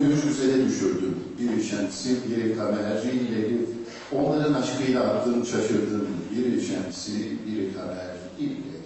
Gümüş güzele düşürdüm. Bir şemsi, bir kamerciyle Onların aşkıyla attım şaşırdım. Bir şemsi, bir kamerciyle